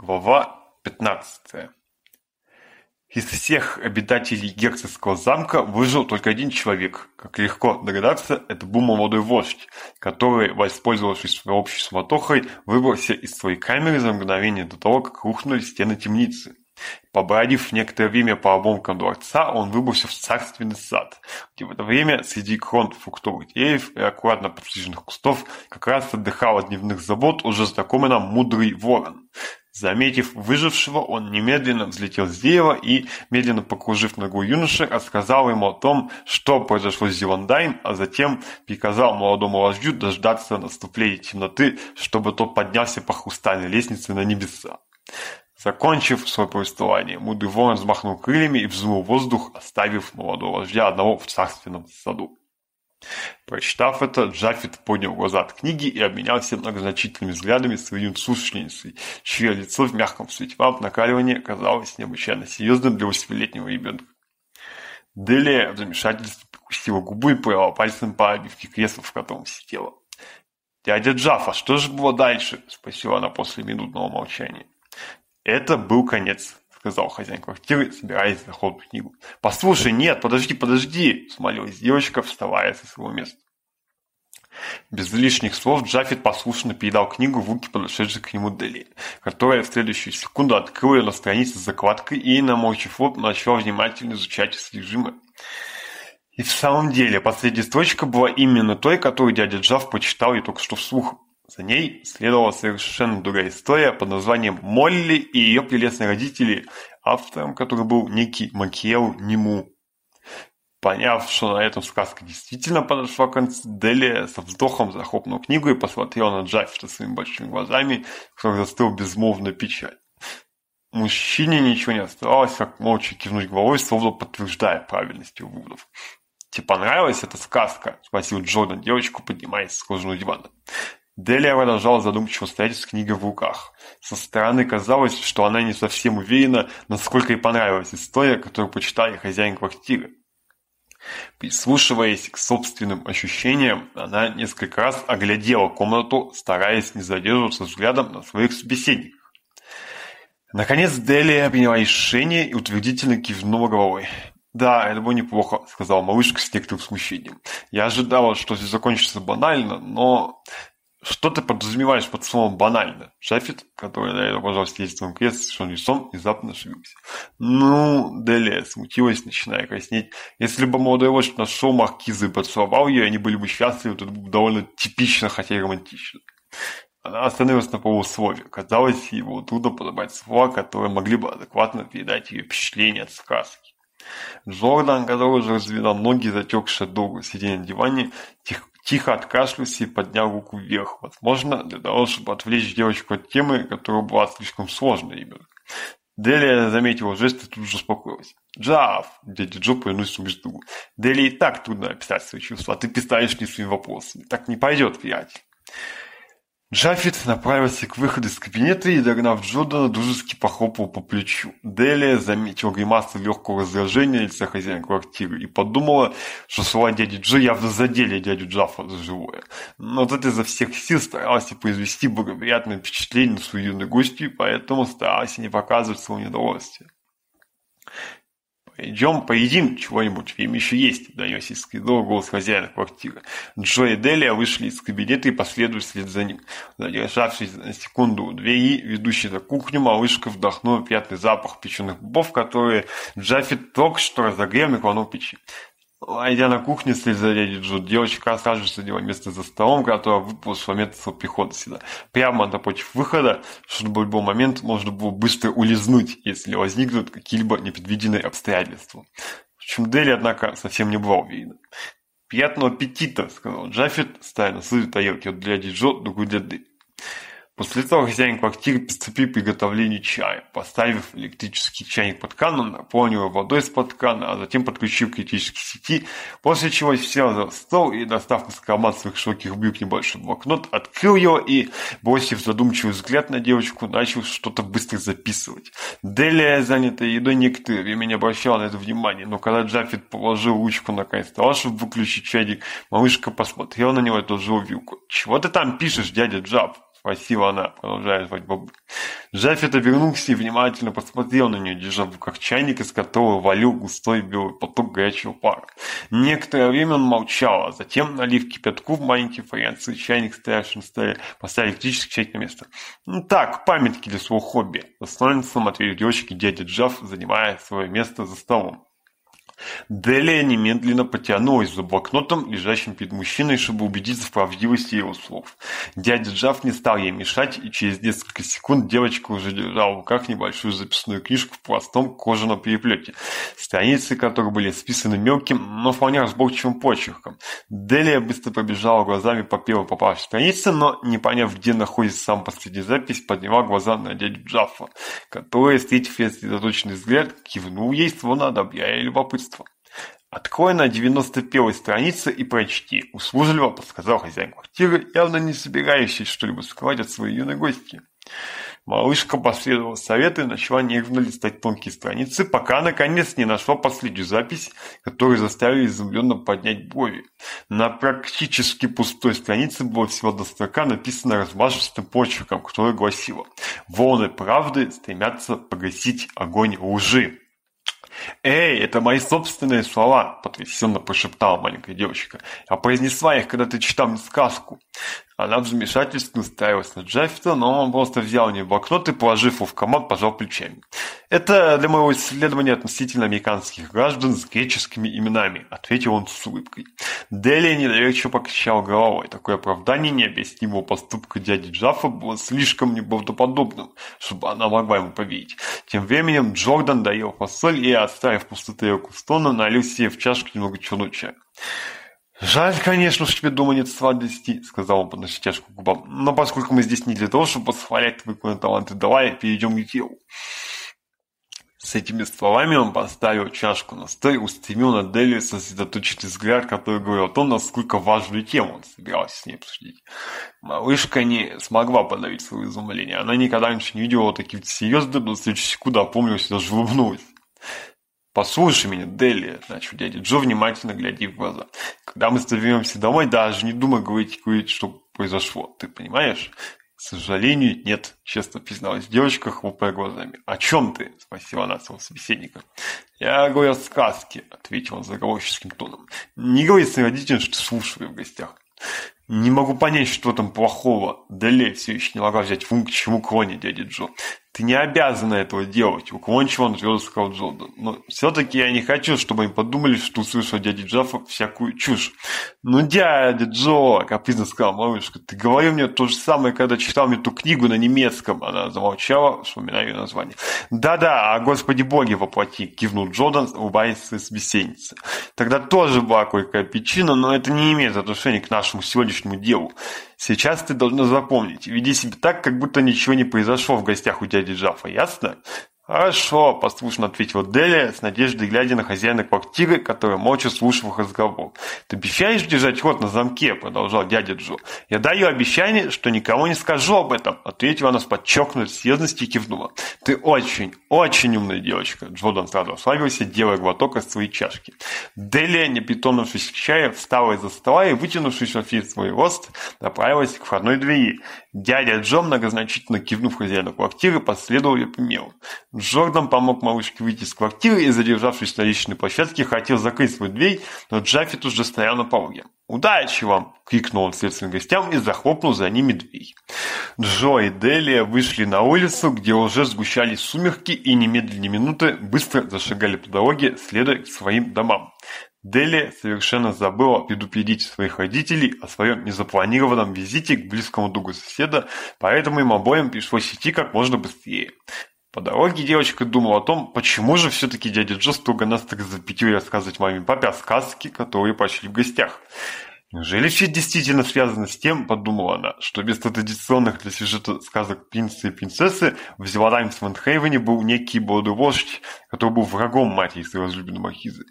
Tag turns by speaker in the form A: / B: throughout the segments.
A: глава 15. Из всех обитателей герцогского замка выжил только один человек. Как легко догадаться, это был молодой вождь, который, воспользовавшись своей общей суматохой, выбрался из своей камеры за мгновение до того, как рухнули стены темницы. Побродив некоторое время по обломкам дворца, он выбрался в царственный сад, где в это время среди крон фруктовых деревьев и аккуратно подстриженных кустов как раз отдыхал от дневных забот уже знакомый нам мудрый ворон. Заметив выжившего, он немедленно взлетел с дерева и, медленно покружив ногу юноши, рассказал ему о том, что произошло с Зеландайн, а затем приказал молодому вождю дождаться наступления темноты, чтобы тот поднялся по хрустальной лестнице на небеса. Закончив свое повествование, мудрый ворон взмахнул крыльями и взмыл воздух, оставив молодого вождя одного в царственном саду. Прочитав это, Джафет поднял глаза от книги и обменялся многозначительными взглядами с своим слушательницей, чье лицо в мягком свете ламп накаливания казалось необычайно серьезным для восьмилетнего ребенка. Делия в замешательстве прикусила губы и провела пальцем по обивке кресла, в котором сидела. «Дядя Джаф, а что же было дальше?» – спросила она после минутного молчания. Это был конец сказал хозяин квартиры, собираясь захлопнуть книгу. «Послушай, нет, подожди, подожди!» — смолилась девочка, вставая со своего места. Без лишних слов Джафет послушно передал книгу в руки подошедшей к нему Дели, которая в следующую секунду открыла ее на странице с закладкой и, наморчив лоб, начала внимательно изучать содержимое. И в самом деле, последняя строчка была именно той, которую дядя Джав почитал и только что вслух. За ней следовала совершенно другая история под названием «Молли и ее прелестные родители», автором которой был некий Макиэл Нему. Поняв, что на этом сказка действительно подошла к концу, Делия со вздохом захлопнул книгу и посмотрел на Джаффита своими большими глазами, в которых застыл безмолвная печаль. Мужчине ничего не оставалось, как молча кивнуть головой, словно подтверждая правильность его выводов. «Тебе понравилась эта сказка?» – спросил Джордан девочку, поднимаясь с кожаного дивана. Делия продолжала задумчиво стоять с книгой в руках. Со стороны казалось, что она не совсем уверена, насколько ей понравилась история, которую почитал хозяин квартиры. Прислушиваясь к собственным ощущениям, она несколько раз оглядела комнату, стараясь не задерживаться взглядом на своих собеседников. Наконец Делия приняла решение и утвердительно кивнула головой. «Да, это было неплохо», — сказала малышка с некоторым смущением. «Я ожидала, что все закончится банально, но что ты подразумеваешь под словом «банально»? Шафет, который доверил, пожалуйста, действием крест, что лицом, внезапно ошибся. Ну, Делия смутилась, начиная краснеть. Если бы молодой вождь нашел маркизы и поцеловал ее, они были бы счастливы, тут было бы довольно типично, хотя и романтично. Она остановилась на полусловии. Казалось, его трудно подобрать слова, которые могли бы адекватно передать ее впечатление от сказки. Джордан, который уже разведал ноги, затекшие долго сидя на диване, тихо тихо откашлялся и, поднял руку вверх. Возможно, для того, чтобы отвлечь девочку от темы, которая была слишком сложной именно. Делия заметила жест и тут же успокоилась. «Джав!» – дядя Джо повернулся между двух. «Делия и так трудно описать свои чувства, а ты писаешь не своими вопросами. Так не пойдет, приятель». Джафет направился к выходу из кабинета и, догнав Джордана, дружески похлопал по плечу. Делия заметила гримасу легкого раздражения лица хозяина квартиры и подумала, что слова дяди Джо явно задели дядю Джафа за живое. Но тот за всех сил старался произвести благоприятное впечатление на свою юную гостью, поэтому старался не показывать своего недовольствия. Идем поедим чего-нибудь, им еще есть, донесся из коридора голос хозяина квартиры. Джо и Делия вышли из кабинета и последовали вслед за ним. Задержавшись на секунду две и ведущей на кухню, малышка вдохнула приятный запах печеных бобов, которые Джаффи только что разогрел микроволновку печи. А идя на кухне, если зарядит, девочка окажется делать место за столом, которая выпустила метод пехоты сюда. Прямо напротив выхода, чтобы в любой момент можно было быстро улизнуть, если возникнут какие-либо непредвиденные обстоятельства. В чем Дели, однако, совсем не было уверена. «Приятного аппетита!» — сказал Джаффет, ставя на сыр тарелки для Диджо другой для Дели. После этого хозяин квартиры приступил к приготовлению чая, поставив электрический чайник под краном, наполнил водой из-под крана, а затем подключив к электрической сети, после чего сел за стол и, достав из карман своих широких брюк небольшой блокнот, открыл его и, бросив задумчивый взгляд на девочку, начал что-то быстро записывать. Делия, занятая едой некоторое время, не обращала на это внимание, но когда Джаффит положил ручку на край стола, чтобы выключить чайник, малышка посмотрела на него и отложила вилку. «Чего ты там пишешь, дядя Джафф?» Спасибо, она, Продолжает звать бабу. Джафет обернулся и внимательно посмотрел на нее, держа в руках чайник, из которого валил густой белый поток горячего пара. Некоторое время он молчал, а затем, налив кипятку в маленький фаянсовый чайник, стоявший на столе, поставил электрический чайник на место. «Ну так, памятки для своего хобби», — достоинством ответил девочке дядя Джаф, занимая свое место за столом. Делия немедленно потянулась за блокнотом, лежащим перед мужчиной, чтобы убедиться в правдивости его слов. Дядя Джав не стал ей мешать, и через несколько секунд девочка уже держала в руках небольшую записную книжку в простом кожаном переплете, страницы которой были списаны мелким, но вполне разборчивым почерком. Делия быстро пробежала глазами по первой попавшей странице, но, не поняв, где находится сам последняя запись, подняла глаза на дядю Джафа, который, встретив ее сосредоточенный взгляд, кивнул ей, словно одобряя любопытство убийства. Открой на девяносто первой странице и прочти, услужливо подсказал хозяин квартиры, явно не собирающий что-либо скрывать от своей юной гости. Малышка последовала советы, и начала нервно листать тонкие страницы, пока наконец не нашла последнюю запись, которая заставила изумленно поднять брови. На практически пустой странице было всего до строка написано размашистым почерком, которое гласило «Волны правды стремятся погасить огонь лжи». «Эй, это мои собственные слова!» — потрясенно прошептала маленькая девочка. «Я произнесла их, когда ты читал мне сказку. Она над вмешательством настаивать на Джаффета, но он просто взял у нее блокнот и, положив его в комод, пожал плечами. «Это для моего исследования относительно американских граждан с греческими именами», — ответил он с улыбкой. Дели недоверчиво покачал головой. Такое оправдание необъяснимого поступка дяди Джаффа было слишком неправдоподобным, чтобы она могла ему поверить. Тем временем Джордан доел фасоль и, оставив пустоту руку стона, налил себе в чашку немного черного чая. «Жаль, конечно, что тебе дома нет стола для десяти», — сказал он, поднося чашку к губам. «Но поскольку мы здесь не для того, чтобы восхвалять твои таланты, давай перейдем к делу». С этими словами он поставил чашку на стол и устремил на Дели сосредоточенный взгляд, который говорил о том, насколько важную тему он собирался с ней обсудить. Малышка не смогла подавить свое изумление. Она никогда раньше не видела таких серьезных, но в следующую секунду опомнилась и даже улыбнулась. Послушай меня, Дели, начал дядя Джо, внимательно глядя в глаза. Когда мы становимся домой, даже не думай говорить, говорить, что произошло. Ты понимаешь? К сожалению, нет, честно призналась девочка, хлопая глазами. О чем ты? спросила она своего собеседника. Я говорю о сказке, ответил он заговорческим тоном. Не говори своим родителям, что слушаю в гостях. Не могу понять, что там плохого. Деле все еще не могла взять функцию, к чему клонит дядя Джо ты не обязана этого делать. Уклончиво он твердо сказал Джордан. Но ну, все-таки я не хочу, чтобы они подумали, что услышал дядя Джафа всякую чушь. Ну, дядя Джо, капризно сказал малышка, ты говорил мне то же самое, когда читал мне ту книгу на немецком. Она замолчала, вспоминая ее название. Да-да, а господи боге воплоти, кивнул Джордан, улыбаясь с собеседнице. Тогда тоже была кое-какая причина, но это не имеет отношения к нашему сегодняшнему делу. Сейчас ты должна запомнить, веди себя так, как будто ничего не произошло в гостях у дяди Джафа, ясно? Хорошо, послушно ответила Делия, с надеждой глядя на хозяина квартиры, который молча слушал их разговор. Ты обещаешь держать рот на замке, продолжал дядя Джо. Я даю обещание, что никому не скажу об этом, ответила она с подчеркнутой серьезностью и кивнула. Ты очень, очень умная девочка. Джодан сразу ослабился, делая глоток из своей чашки. Делия, не притонувшись к чаю, встала из-за стола и, вытянувшись во весь свой рост, направилась к входной двери. Дядя Джо, многозначительно кивнув хозяину квартиры, последовал ее примеру. Джордан помог малышке выйти из квартиры и, задержавшись на личной площадке, хотел закрыть свой дверь, но Джаффет уже стоял на пороге. «Удачи вам!» — крикнул он вслед гостям и захлопнул за ними дверь. Джо и Делия вышли на улицу, где уже сгущались сумерки и немедленно минуты быстро зашагали по дороге, следуя к своим домам. Делия совершенно забыла предупредить своих родителей о своем незапланированном визите к близкому другу соседа, поэтому им обоим пришлось идти как можно быстрее. По дороге девочка думала о том, почему же все-таки дядя Джо строго нас так запятил рассказывать маме и папе о сказке, которые пошли в гостях. Неужели все действительно связано с тем, подумала она, что без традиционных для сюжета сказок принца и принцессы в Зеларайм Свенхейвене был некий бодрый вождь, который был врагом матери своего возлюбленной маркизы.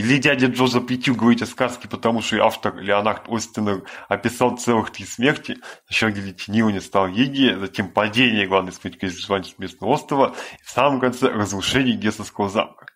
A: Или дядя Джоза прекратил говорить о сказке, потому что автор Леонард Остинер описал целых три смерти. Сначала гильотинирование стал Егия, затем падение главной смерти из местного острова, и в самом конце разрушение Гессовского замка.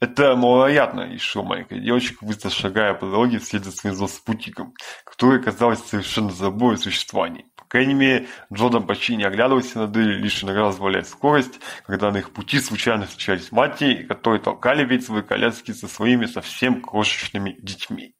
A: Это маловероятно, решила маленькая девочка, быстро шагая по дороге вслед за своим спутником, который, казалось, совершенно забыл о существовании. Кенними, почти не оглядывался на дыры, лишь иногда позволяя скорость, когда на их пути случайно встречались матери, которые толкали ведь свои коляски со своими совсем крошечными детьми.